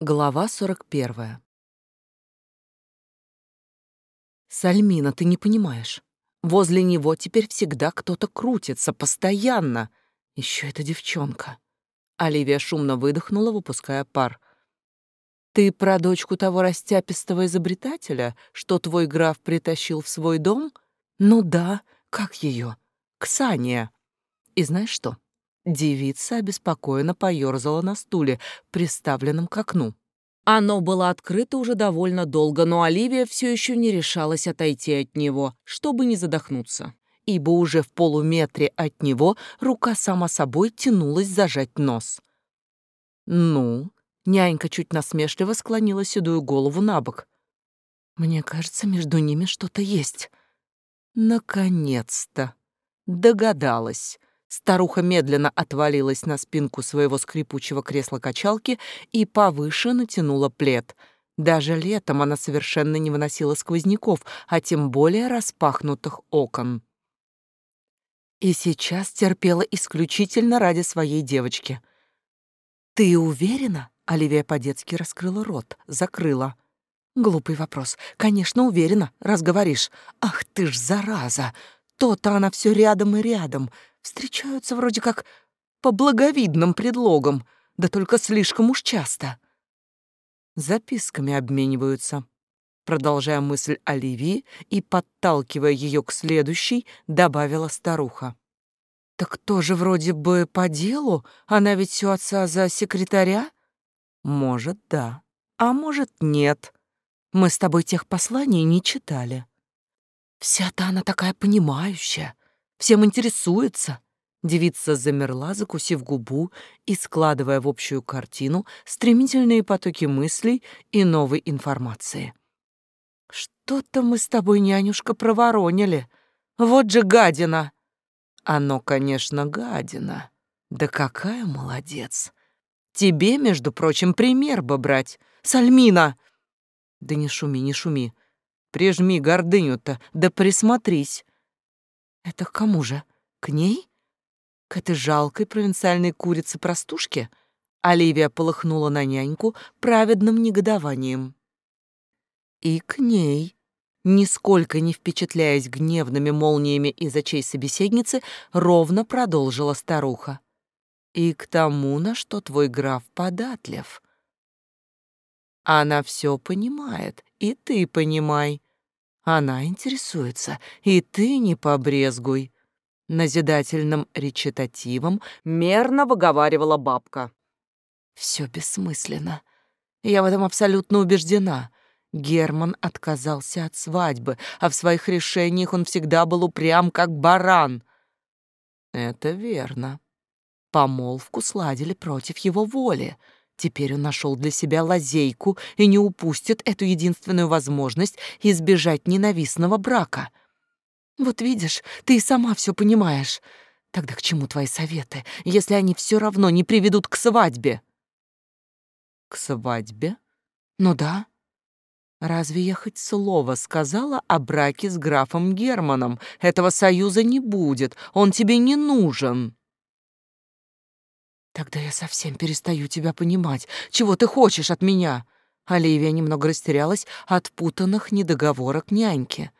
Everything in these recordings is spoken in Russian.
Глава 41. Сальмина, ты не понимаешь. Возле него теперь всегда кто-то крутится, постоянно. Еще эта девчонка. Оливия шумно выдохнула, выпуская пар. Ты про дочку того растяпистого изобретателя, что твой граф притащил в свой дом? Ну да, как ее? Ксания. И знаешь что? Девица обеспокоенно поёрзала на стуле, приставленном к окну. Оно было открыто уже довольно долго, но Оливия все еще не решалась отойти от него, чтобы не задохнуться, ибо уже в полуметре от него рука сама собой тянулась зажать нос. «Ну?» — нянька чуть насмешливо склонила седую голову на бок. «Мне кажется, между ними что-то есть». «Наконец-то!» Догадалась. Старуха медленно отвалилась на спинку своего скрипучего кресла-качалки и повыше натянула плед. Даже летом она совершенно не выносила сквозняков, а тем более распахнутых окон. И сейчас терпела исключительно ради своей девочки. «Ты уверена?» — Оливия по-детски раскрыла рот, закрыла. «Глупый вопрос. Конечно, уверена, раз говоришь. Ах ты ж зараза! То-то она все рядом и рядом. Встречаются вроде как по благовидным предлогам, да только слишком уж часто. Записками обмениваются. Продолжая мысль Оливии и подталкивая ее к следующей, добавила старуха. «Так тоже вроде бы по делу? Она ведь все отца за секретаря?» «Может, да. А может, нет. Мы с тобой тех посланий не читали». «Вся-то она такая понимающая, всем интересуется. Девица замерла, закусив губу и складывая в общую картину стремительные потоки мыслей и новой информации. «Что-то мы с тобой, нянюшка, проворонили. Вот же гадина!» «Оно, конечно, гадина. Да какая молодец! Тебе, между прочим, пример бы брать. Сальмина!» «Да не шуми, не шуми. Прижми гордыню-то, да присмотрись. Это к кому же? К ней? К этой жалкой провинциальной курице-простушке? Оливия полыхнула на няньку праведным негодованием. И к ней, нисколько не впечатляясь гневными молниями из очей собеседницы, ровно продолжила старуха. И к тому, на что твой граф податлив. Она все понимает, и ты понимай. Она интересуется, и ты не побрезгуй. Назидательным речитативом мерно выговаривала бабка. Все бессмысленно. Я в этом абсолютно убеждена. Герман отказался от свадьбы, а в своих решениях он всегда был упрям, как баран. Это верно. Помолвку сладили против его воли — Теперь он нашел для себя лазейку и не упустит эту единственную возможность избежать ненавистного брака. Вот видишь, ты и сама все понимаешь. Тогда к чему твои советы, если они все равно не приведут к свадьбе? К свадьбе? Ну да. Разве я хоть слово сказала о браке с графом Германом? Этого союза не будет, он тебе не нужен. Тогда я совсем перестаю тебя понимать. Чего ты хочешь от меня? Оливия немного растерялась от путанных недоговорок няньки.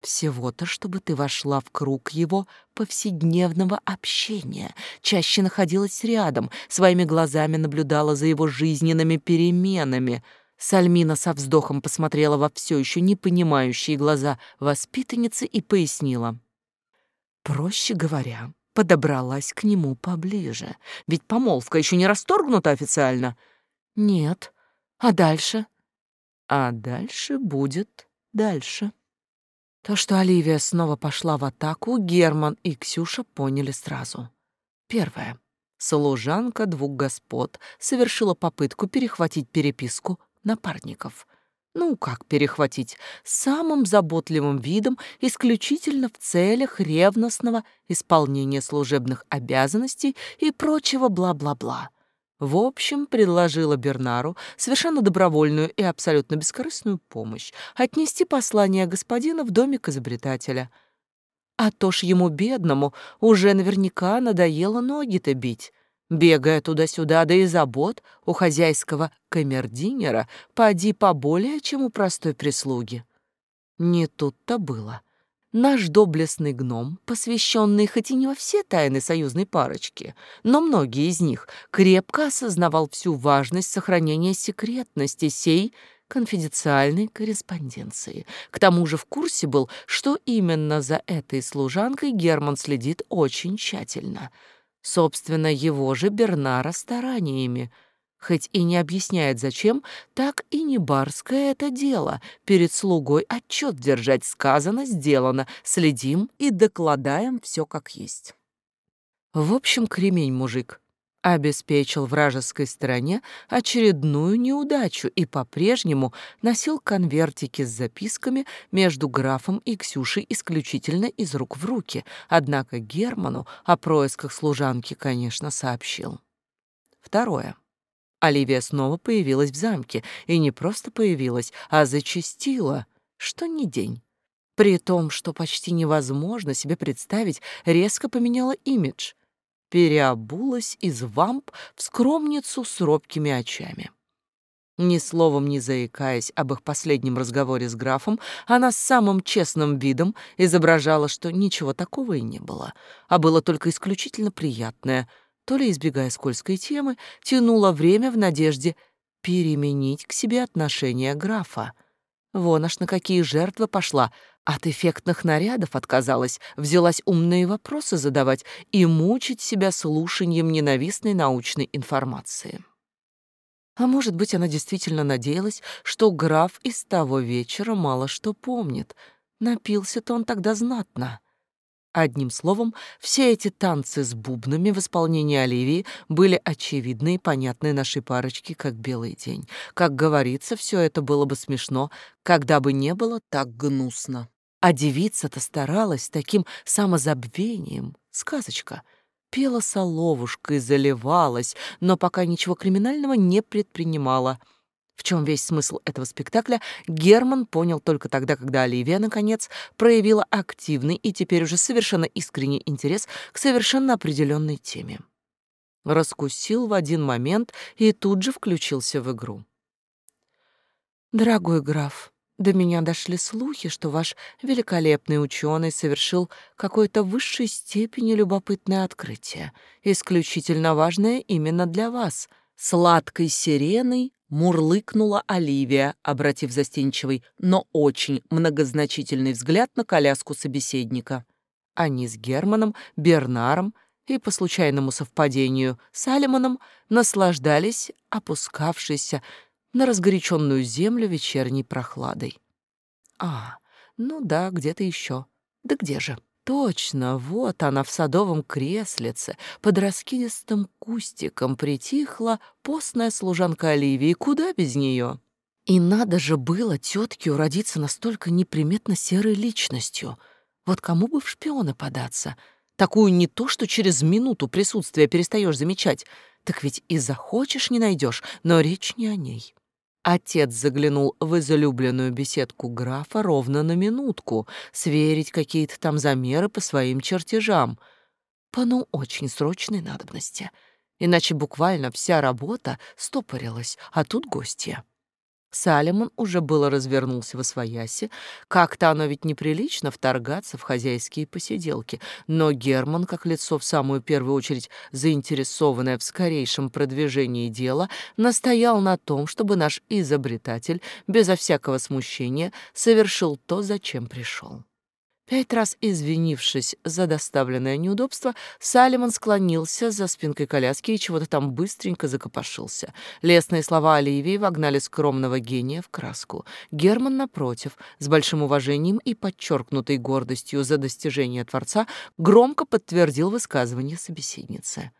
Всего-то, чтобы ты вошла в круг его повседневного общения, чаще находилась рядом, своими глазами наблюдала за его жизненными переменами. Сальмина со вздохом посмотрела во все еще не понимающие глаза воспитанницы и пояснила. Проще говоря, подобралась к нему поближе. Ведь помолвка еще не расторгнута официально. Нет. А дальше? А дальше будет дальше. То, что Оливия снова пошла в атаку, Герман и Ксюша поняли сразу. Первое. Служанка двух господ совершила попытку перехватить переписку напарников — ну, как перехватить, самым заботливым видом, исключительно в целях ревностного исполнения служебных обязанностей и прочего бла-бла-бла. В общем, предложила Бернару совершенно добровольную и абсолютно бескорыстную помощь отнести послание господина в домик изобретателя. А то ж ему, бедному, уже наверняка надоело ноги-то бить. Бегая туда-сюда, да и забот у хозяйского камердинера поди поболее, чем у простой прислуги. Не тут-то было. Наш доблестный гном, посвященный хоть и не во все тайны союзной парочки, но многие из них, крепко осознавал всю важность сохранения секретности сей конфиденциальной корреспонденции. К тому же в курсе был, что именно за этой служанкой Герман следит очень тщательно. Собственно, его же Бернара стараниями — Хоть и не объясняет зачем, так и не барское это дело. Перед слугой отчет держать сказано, сделано, следим и докладаем все как есть. В общем, кремень мужик обеспечил вражеской стороне очередную неудачу и по-прежнему носил конвертики с записками между графом и Ксюшей исключительно из рук в руки, однако Герману о происках служанки, конечно, сообщил. Второе. Оливия снова появилась в замке, и не просто появилась, а зачастила, что не день. При том, что почти невозможно себе представить, резко поменяла имидж. Переобулась из вамп в скромницу с робкими очами. Ни словом не заикаясь об их последнем разговоре с графом, она с самым честным видом изображала, что ничего такого и не было, а было только исключительно приятное — то ли избегая скользкой темы, тянула время в надежде переменить к себе отношение графа. Вон аж на какие жертвы пошла, от эффектных нарядов отказалась, взялась умные вопросы задавать и мучить себя слушанием ненавистной научной информации. А может быть, она действительно надеялась, что граф из того вечера мало что помнит. Напился-то он тогда знатно. Одним словом, все эти танцы с бубнами в исполнении Оливии были очевидны и понятны нашей парочке, как белый день. Как говорится, все это было бы смешно, когда бы не было так гнусно. А девица-то старалась таким самозабвением. Сказочка. Пела соловушкой, заливалась, но пока ничего криминального не предпринимала — в чем весь смысл этого спектакля, Герман понял только тогда, когда Оливия, наконец, проявила активный и теперь уже совершенно искренний интерес к совершенно определенной теме. Раскусил в один момент и тут же включился в игру. «Дорогой граф, до меня дошли слухи, что ваш великолепный ученый совершил какое-то в высшей степени любопытное открытие, исключительно важное именно для вас, сладкой сиреной Мурлыкнула Оливия, обратив застенчивый, но очень многозначительный взгляд на коляску собеседника. Они с Германом, Бернаром и, по случайному совпадению, Салемоном наслаждались опускавшейся на разгоряченную землю вечерней прохладой. А, ну да, где-то еще. Да где же? Точно, вот она в садовом креслице, под раскидистым кустиком притихла постная служанка Оливии, куда без нее? И надо же было тетке уродиться настолько неприметно серой личностью. Вот кому бы в шпионы податься? Такую не то, что через минуту присутствия перестаешь замечать, так ведь и захочешь не найдешь, но речь не о ней. Отец заглянул в излюбленную беседку графа ровно на минутку, сверить какие-то там замеры по своим чертежам. По ну очень срочной надобности. Иначе буквально вся работа стопорилась, а тут гостья. Салемон уже было развернулся во свояси. Как-то оно ведь неприлично вторгаться в хозяйские посиделки. Но Герман, как лицо в самую первую очередь заинтересованное в скорейшем продвижении дела, настоял на том, чтобы наш изобретатель безо всякого смущения совершил то, зачем пришел. Пять раз извинившись за доставленное неудобство, Салимон склонился за спинкой коляски и чего-то там быстренько закопошился. Лесные слова Оливии вогнали скромного гения в краску. Герман, напротив, с большим уважением и подчеркнутой гордостью за достижение Творца, громко подтвердил высказывание собеседницы.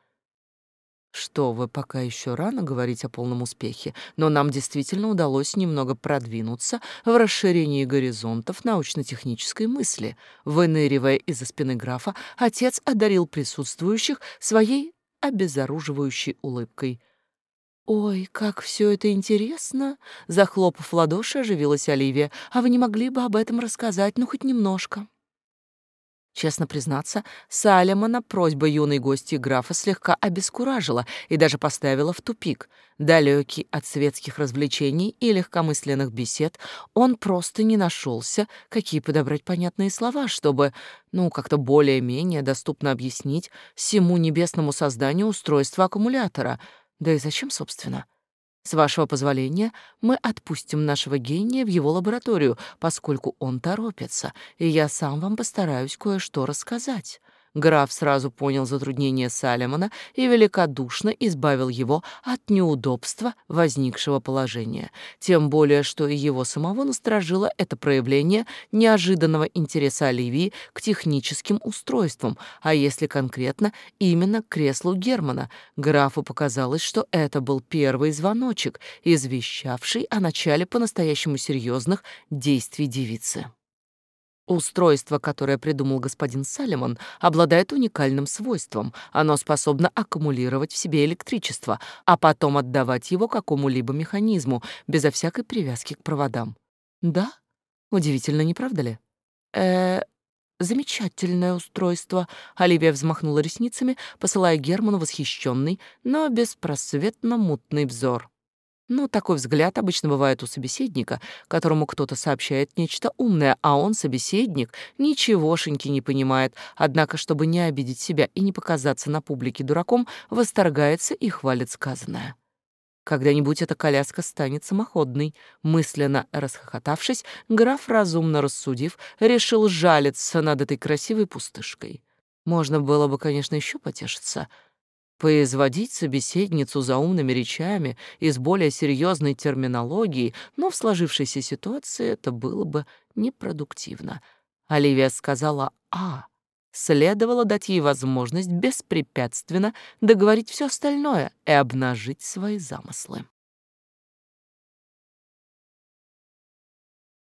Что вы, пока еще рано говорить о полном успехе, но нам действительно удалось немного продвинуться в расширении горизонтов научно-технической мысли. Выныривая из-за спины графа, отец одарил присутствующих своей обезоруживающей улыбкой. «Ой, как все это интересно!» Захлопав ладоши, оживилась Оливия. «А вы не могли бы об этом рассказать, ну, хоть немножко?» Честно признаться, Салемона просьба юной гости графа слегка обескуражила и даже поставила в тупик. Далекий от светских развлечений и легкомысленных бесед, он просто не нашелся, какие подобрать понятные слова, чтобы, ну, как-то более-менее доступно объяснить всему небесному созданию устройства аккумулятора. Да и зачем, собственно? С вашего позволения, мы отпустим нашего гения в его лабораторию, поскольку он торопится, и я сам вам постараюсь кое-что рассказать. Граф сразу понял затруднение Салемона и великодушно избавил его от неудобства возникшего положения. Тем более, что и его самого насторожило это проявление неожиданного интереса Оливии к техническим устройствам, а если конкретно, именно к креслу Германа. Графу показалось, что это был первый звоночек, извещавший о начале по-настоящему серьезных действий девицы. Устройство, которое придумал господин Салемон, обладает уникальным свойством. Оно способно аккумулировать в себе электричество, а потом отдавать его какому-либо механизму, безо всякой привязки к проводам. Да? Удивительно, не правда ли? э Замечательное устройство. Оливия взмахнула ресницами, посылая Герману восхищенный, но беспросветно мутный взор. Ну, такой взгляд обычно бывает у собеседника, которому кто-то сообщает нечто умное, а он, собеседник, ничегошеньки не понимает, однако, чтобы не обидеть себя и не показаться на публике дураком, восторгается и хвалит сказанное. Когда-нибудь эта коляска станет самоходной. Мысленно расхохотавшись, граф, разумно рассудив, решил жалиться над этой красивой пустышкой. Можно было бы, конечно, еще потешиться — Поизводить собеседницу за умными речами и с более серьезной терминологией, но в сложившейся ситуации это было бы непродуктивно. Оливия сказала «А». Следовало дать ей возможность беспрепятственно договорить все остальное и обнажить свои замыслы.